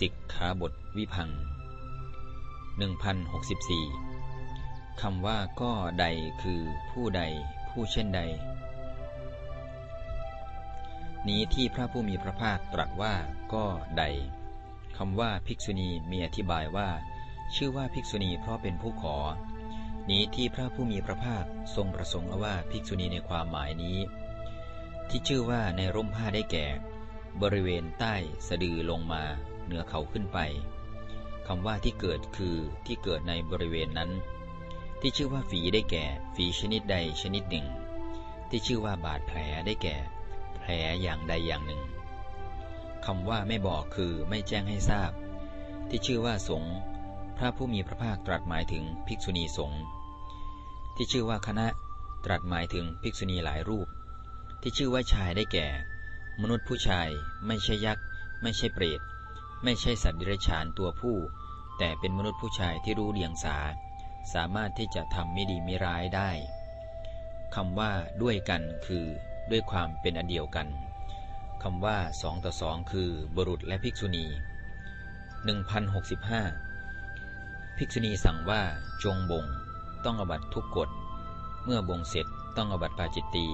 สิกขาบทวิพัง1064 คำว่าก็ใดคือผู้ใด ผู้เช่นใด นี้ที่พระผู้มีพระภาคตรัสว่าก็ใดคำว่าภิกษุณีมีอธิบายว่า ชื่อว่าภิกษุณีเพราะเป็นผู้ขอ นี้ที่พระผู้มีพระภาคทรงประสงค์เอาว่าภิกษุณีในความหมายนี้ ที่ชื่อว่าในร่มผ้าได้แก่ บริเวณใต้สะดือลงมา เหนือเขาขึ้นไปคำว่าที่เกิดคือที่เกิดในบริเวณนั้น ที่ชื่อว่าฝีได้แก่ฝีชนิดใดชนิดหนึ่ง ที่ชื่อว่าบาดแผลได้แก่ แผลอย่างใดอย่างหนึ่งคำว่าไม่บอกคือไม่แจ้งให้ทราบ ที่ชื่อว่าสงฆ์พระผู้มีพระภาคตรัสหมายถึงภิกษุณีสงฆ์ที่ชื่อว่าคณะตรัสหมายถึงภิกษุณีหลายรูป ที่ชื่อว่าชายได้แก่ มนุษย์ผู้ชาย ไม่ใช่ยักษ์ ไม่ใช่เปรต ไม่ใช่สัตว์ดิเรกชันตัวผู้ แต่เป็นมนุษย์ผู้ชายที่รู้เดียงสา สามารถที่จะทำไม่ดีไม่ร้ายได้คำว่าด้วยกันคือด้วยความเป็นอันเดียวกันคำว่าสองต่อสองคือบุรุษและภิกษุณี 1065 ภิกษุณีสั่งว่าจงบ่ง ต้องอบัตทุกกฎ เมื่อบ่งเสร็จต้องอบัตปาจิตตี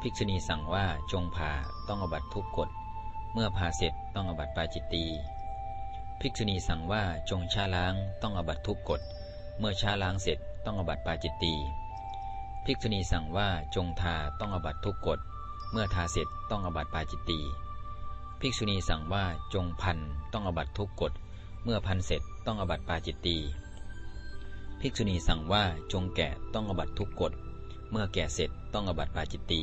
ภิกษุณีสั่งว่าจงผ่าต้องอบัตทุกกฎ เมื่อผ่าเสร็จต้องอบัตปาจิตตี ภิกษุณีสั่งว่าจงชาล้างต้องอบัตทุกกฎ เมื่อชาล้างเสร็จต้องอบัตปาจิตตี ภิกษุณีสั่งว่าจงทาต้องอบัตทุกกฎ เมื่อทาเสร็จต้องอบัตปาจิตตี ภิกษุณีสั่งว่าจงพันต้องอบัตทุกกฎ เมื่อพันเสร็จต้องอบัตปาจิตตี ภิกษุณีสั่งว่าจงแกะต้องอบัตทุกกฎ เมื่อแกะเสร็จต้องอบัตปาจิตตี